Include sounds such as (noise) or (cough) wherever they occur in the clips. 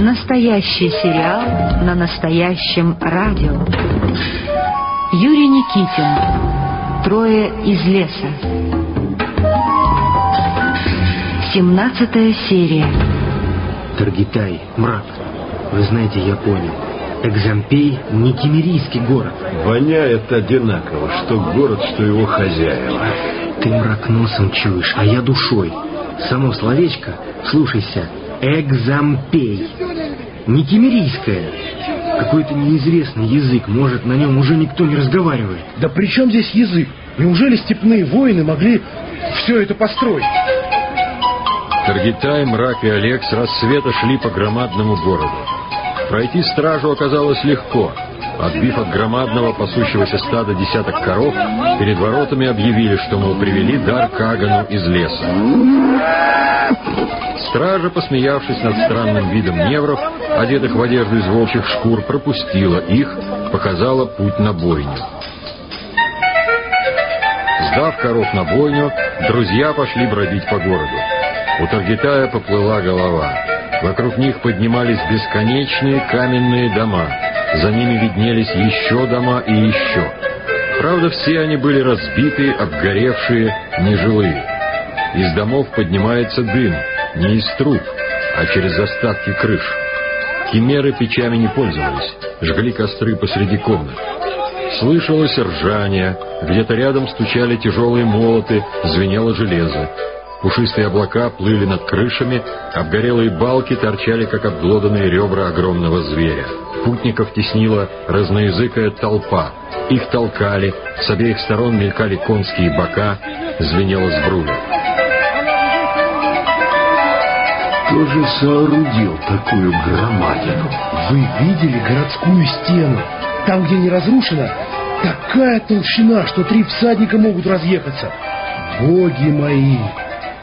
Настоящий сериал на настоящем радио. Юрий Никитин. Трое из леса. Семнадцатая серия. Таргитай, мрак. Вы знаете, я понял. Экзампей — не кемерийский город. Воняет одинаково, что город, что его хозяева. Ты мрак носом чуешь, а я душой. Само словечко, слушайся, экзампей. Не кемерийское. Какой-то неизвестный язык, может, на нем уже никто не разговаривает. Да при чем здесь язык? Неужели степные воины могли все это построить? Таргитай, Мрак и Олег с рассвета шли по громадному городу. Пройти стражу оказалось легко. Отбив от громадного пасущегося стада десяток коров, перед воротами объявили, что, мол, привели дар Кагану из леса. Стража, посмеявшись над странным видом невров, одетых в одежду из волчьих шкур, пропустила их, показала путь на бойню. Сдав коров на бойню, друзья пошли бродить по городу. У Таргитая поплыла голова. Вокруг них поднимались бесконечные каменные дома. За ними виднелись еще дома и еще. Правда, все они были разбиты, обгоревшие, нежилые. Из домов поднимается дым, не из труб, а через остатки крыш. Химеры печами не пользовались, жгли костры посреди комнат. Слышалось ржание, где-то рядом стучали тяжелые молоты, звенело железо. Пушистые облака плыли над крышами, обгорелые балки торчали, как обглоданные ребра огромного зверя. Путников теснила разноязыкая толпа. Их толкали, с обеих сторон мелькали конские бока, звенело сбруя. Кто же соорудил такую громадину? Вы видели городскую стену? Там, где не разрушена, такая толщина, что три всадника могут разъехаться. Боги мои,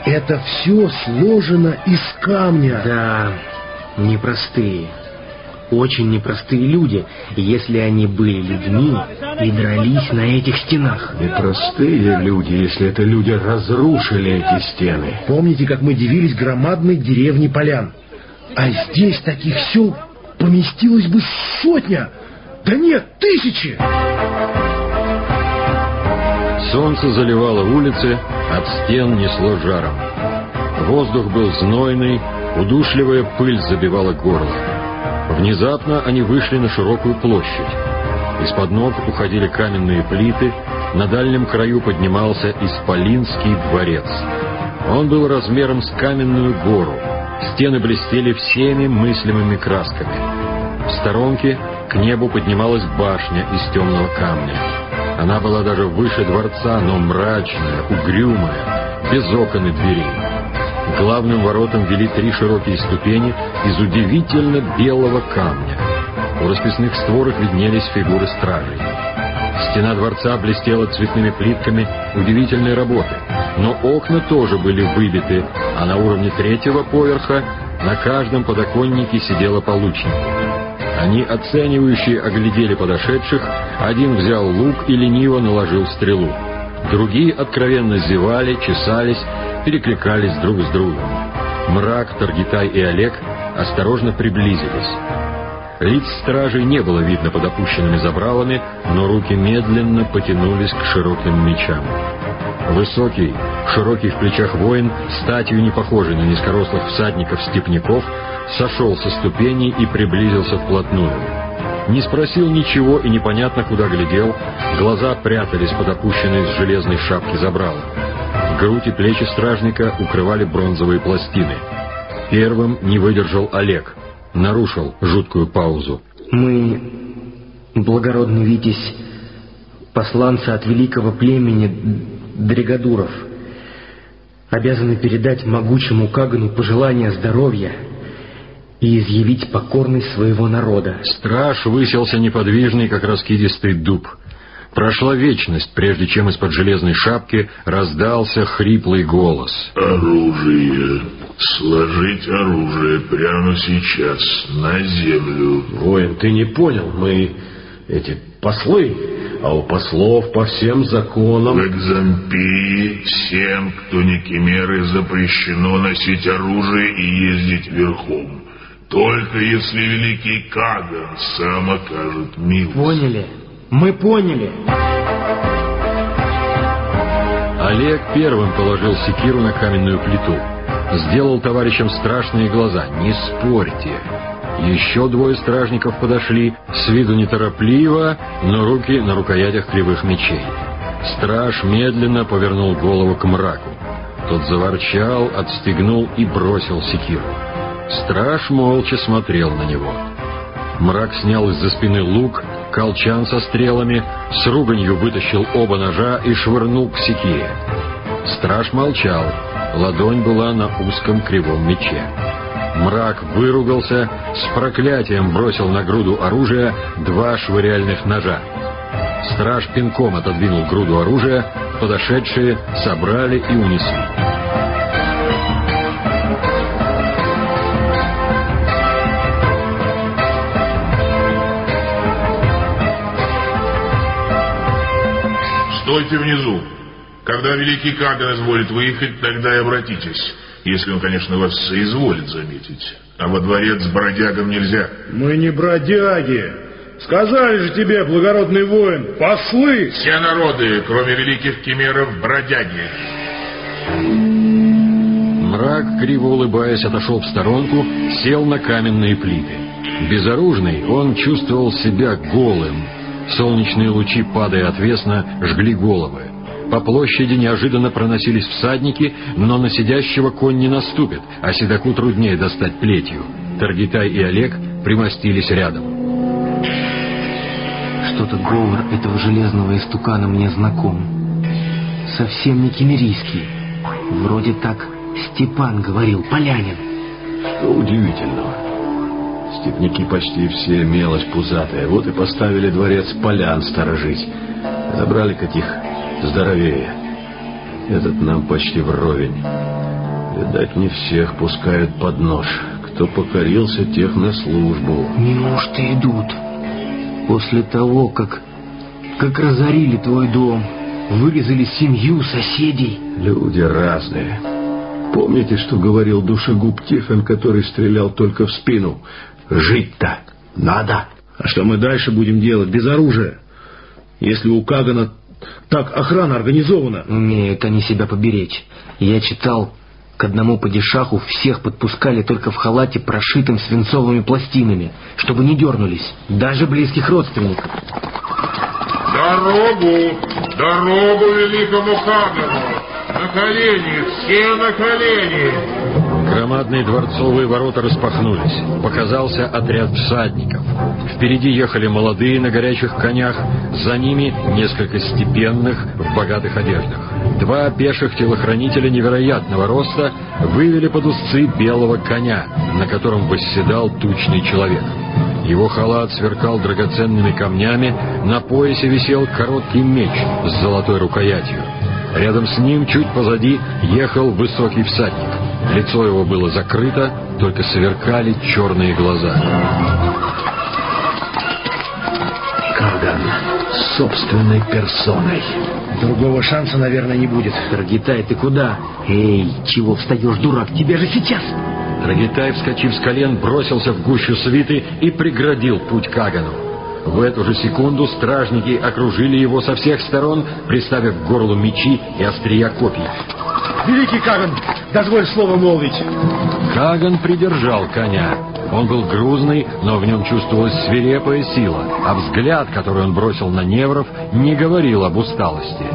это все сложено из камня. Да, непростые. Очень непростые люди, если они были людьми и дрались на этих стенах. Непростые люди, если это люди разрушили эти стены. Помните, как мы дивились громадной деревне полян? А здесь таких сел поместилось бы сотня, да нет, тысячи! Солнце заливало улицы, от стен несло жаром. Воздух был знойный, удушливая пыль забивала горло. Внезапно они вышли на широкую площадь. Из-под ног уходили каменные плиты, на дальнем краю поднимался Исполинский дворец. Он был размером с каменную гору. Стены блестели всеми мыслимыми красками. В сторонке к небу поднималась башня из темного камня. Она была даже выше дворца, но мрачная, угрюмая, без окон и дверей. Главным воротам вели три широкие ступени из удивительно белого камня. У расписных створок виднелись фигуры стражей. Стена дворца блестела цветными плитками удивительной работы, но окна тоже были выбиты, а на уровне третьего поверха на каждом подоконнике сидела по Они оценивающие оглядели подошедших, один взял лук и лениво наложил стрелу. Другие откровенно зевали, чесались, перекликались друг с другом. Мрак, Таргитай и Олег осторожно приблизились. Лиц стражей не было видно под опущенными забралами, но руки медленно потянулись к широким мечам. Высокий, широкий в плечах воин, статью не похожий на низкорослых всадников-степняков, сошел со ступеней и приблизился вплотную. Не спросил ничего и непонятно куда глядел, глаза прятались под опущенной с железной шапки забрала. Грудь и плечи стражника укрывали бронзовые пластины. Первым не выдержал Олег, нарушил жуткую паузу. Мы, благородный Витязь, посланцы от великого племени Дрегадуров, обязаны передать могучему Кагану пожелания здоровья и изъявить покорность своего народа. Страж выселся неподвижный, как раскидистый дуб. Прошла вечность, прежде чем из-под железной шапки раздался хриплый голос. «Оружие! Сложить оружие прямо сейчас, на землю!» Воин, ты не понял, мы эти послы, а у послов по всем законам... В Экзампии всем, кто не кемеры, запрещено носить оружие и ездить верхом. Только если великий Каган сам окажет милость. Поняли? Мы поняли. Олег первым положил секиру на каменную плиту. Сделал товарищам страшные глаза. «Не спорьте!» Еще двое стражников подошли, с виду неторопливо, но руки на рукоятях кривых мечей. Страж медленно повернул голову к мраку. Тот заворчал, отстегнул и бросил секиру. Страж молча смотрел на него. Мрак снял из-за спины лук, колчан со стрелами, с руганью вытащил оба ножа и швырнул к секире. Страж молчал, ладонь была на узком кривом мече. Мрак выругался, с проклятием бросил на груду оружия два швыряльных ножа. Страж пинком отодвинул груду оружия, подошедшие собрали и унесли. Стойте внизу. Когда великий Каган изволит выехать, тогда и обратитесь. Если он, конечно, вас соизволит заметить. А во дворец с бродягом нельзя. Мы не бродяги. Сказали же тебе, благородный воин, послы. Все народы, кроме великих кемеров, бродяги. Мрак, криво улыбаясь, отошел в сторонку, сел на каменные плиты. Безоружный, он чувствовал себя голым, Солнечные лучи, падая отвесно, жгли головы. По площади неожиданно проносились всадники, но на сидящего конь не наступит, а седаку труднее достать плетью. Таргитай и Олег примостились рядом. Что-то говор этого железного истукана мне знаком. Совсем не кемерийский. Вроде так Степан говорил, полянин. Что удивительного. Степники почти все мелочь пузатая. Вот и поставили дворец полян сторожить. Забрали каких здоровее. Этот нам почти вровень. Видать, не всех пускают под нож. Кто покорился, тех на службу. Неужто идут? После того, как... как разорили твой дом, вырезали семью, соседей. Люди разные. Помните, что говорил душегуб Тихон, который стрелял только в спину? Жить-то надо. А что мы дальше будем делать без оружия? Если у Кагана так охрана организована. Умеют они себя поберечь. Я читал, к одному падишаху всех подпускали только в халате, прошитым свинцовыми пластинами, чтобы не дернулись, даже близких родственников. Дорогу! Дорогу великому Хагану! На колени! Все на колени! Громадные дворцовые ворота распахнулись. Показался отряд всадников. Впереди ехали молодые на горячих конях, за ними несколько степенных в богатых одеждах. Два пеших телохранителя невероятного роста вывели под узцы белого коня, на котором восседал тучный человек. Его халат сверкал драгоценными камнями, на поясе висел короткий меч с золотой рукоятью. Рядом с ним, чуть позади, ехал высокий всадник. Лицо его было закрыто, только сверкали черные глаза. Каган собственной персоной. Другого шанса, наверное, не будет. Таргитай, ты куда? Эй, чего встаешь, дурак? Тебе же сейчас! Рагитай, вскочив с колен, бросился в гущу свиты и преградил путь Кагану. В эту же секунду стражники окружили его со всех сторон, приставив к горлу мечи и острия копий. Великий Каган, дозволь слово молвить. Каган придержал коня. Он был грузный, но в нем чувствовалась свирепая сила, а взгляд, который он бросил на невров, не говорил об усталости.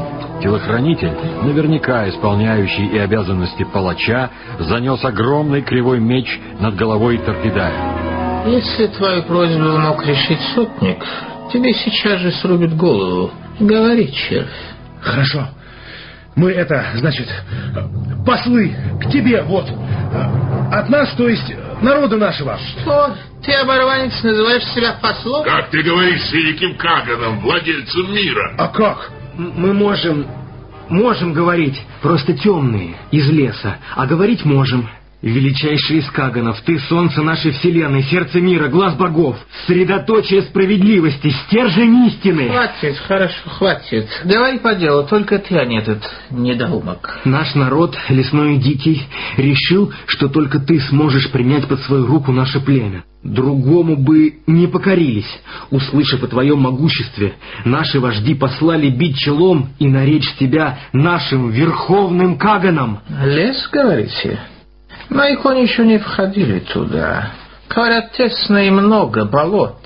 Телохранитель, наверняка исполняющий и обязанности палача, занес огромный кривой меч над головой торпедая. Если твою просьбу мог решить сотник, тебе сейчас же срубит голову. Говори, червь. Хорошо. Мы это, значит, послы к тебе, вот. От нас, то есть народа нашего. Что? Ты, оборванец, называешь себя послом? Как ты говоришь с великим Каганом, владельцем мира? А как? Мы можем... можем говорить, просто темные, из леса, а говорить можем. Величайший из Каганов, ты солнце нашей вселенной, сердце мира, глаз богов, средоточие справедливости, стержень истины. Хватит, хорошо, хватит. Давай по делу, только ты, а не этот недоумок. Наш народ, лесной и дикий, решил, что только ты сможешь принять под свою руку наше племя. Другому бы не покорились. Услышав о твоем могуществе, наши вожди послали бить челом и наречь тебя нашим верховным Каганом. Лес, говорите? Мои кони еще не входили туда. Говорят, тесно и много болот.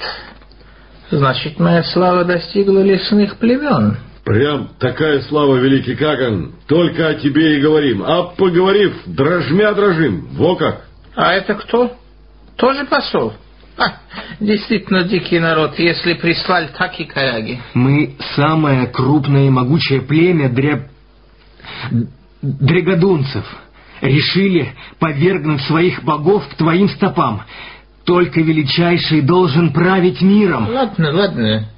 Значит, моя слава достигла лесных племен. Прям такая слава, великий Каган. Только о тебе и говорим. А поговорив, дрожмя дрожим. Во как! А это кто? Тоже посол? А, действительно дикий народ, если прислали, так и каяги. Мы самое крупное и могучее племя дря... дрягодунцев решили повергнуть своих богов к твоим стопам. Только величайший должен править миром. Ладно, ладно.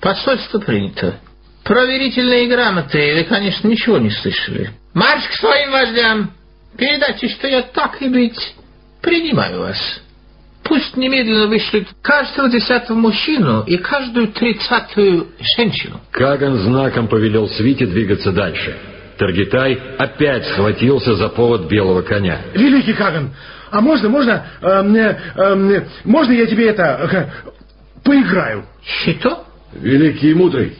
Посольство принято. Проверительные грамоты, вы, конечно, ничего не слышали. Марш к своим вождям! Передайте, что я так и быть принимаю вас. Пусть немедленно вышлют каждого десятого мужчину и каждую тридцатую женщину. Каган знаком повелел свите двигаться дальше. Таргитай опять схватился за повод белого коня. Великий Каган, а можно, можно, э, э, можно я тебе это, э, поиграю? Что? Великий и мудрый.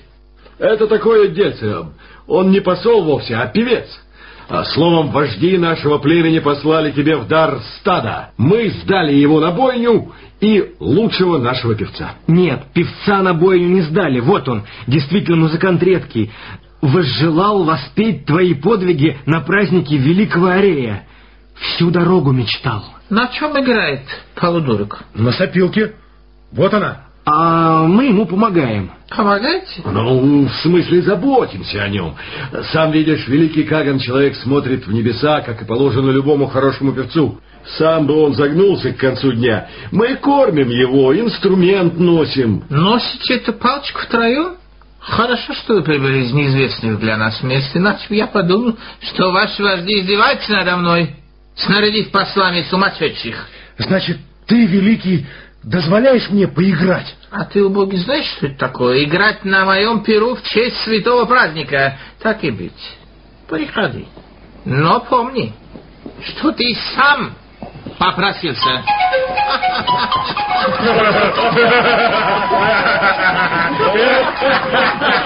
Это такое дельце. Он не посол вовсе, а певец. А словом, вожди нашего племени послали тебе в дар стада. Мы сдали его на бойню и лучшего нашего певца. Нет, певца на бойню не сдали. Вот он, действительно музыкант редкий. Возжелал воспеть твои подвиги на празднике Великого Арея. Всю дорогу мечтал. На чем играет полудурок? На сопилке. Вот она. А мы ему помогаем. Помогаете? Ну, в смысле, заботимся о нем. Сам видишь, великий Каган человек смотрит в небеса, как и положено любому хорошему певцу. Сам бы он загнулся к концу дня. Мы кормим его, инструмент носим. Носите эту палочку втроем? Хорошо, что вы прибыли из неизвестных для нас мест, иначе я подумал, что ваши вожди издеваются надо мной, снарядив послами сумасшедших. Значит, ты, великий, дозволяешь мне поиграть? А ты, убогий, знаешь, что это такое? Играть на моем перу в честь святого праздника. Так и быть. Приходи. Но помни, что ты сам попросился.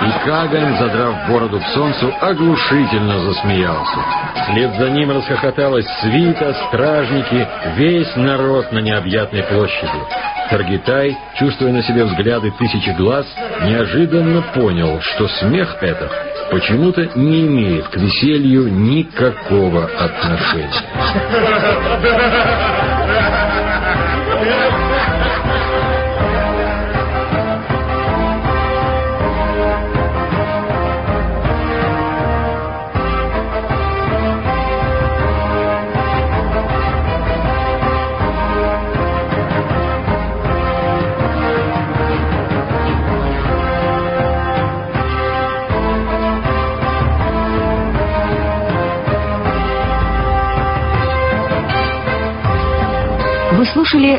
И Каган, задрав бороду к солнцу, оглушительно засмеялся. Вслед за ним расхохоталась свита, стражники, весь народ на необъятной площади. Таргитай, чувствуя на себе взгляды тысячи глаз, неожиданно понял, что смех этот почему-то не имеет к веселью никакого отношения. (laughs)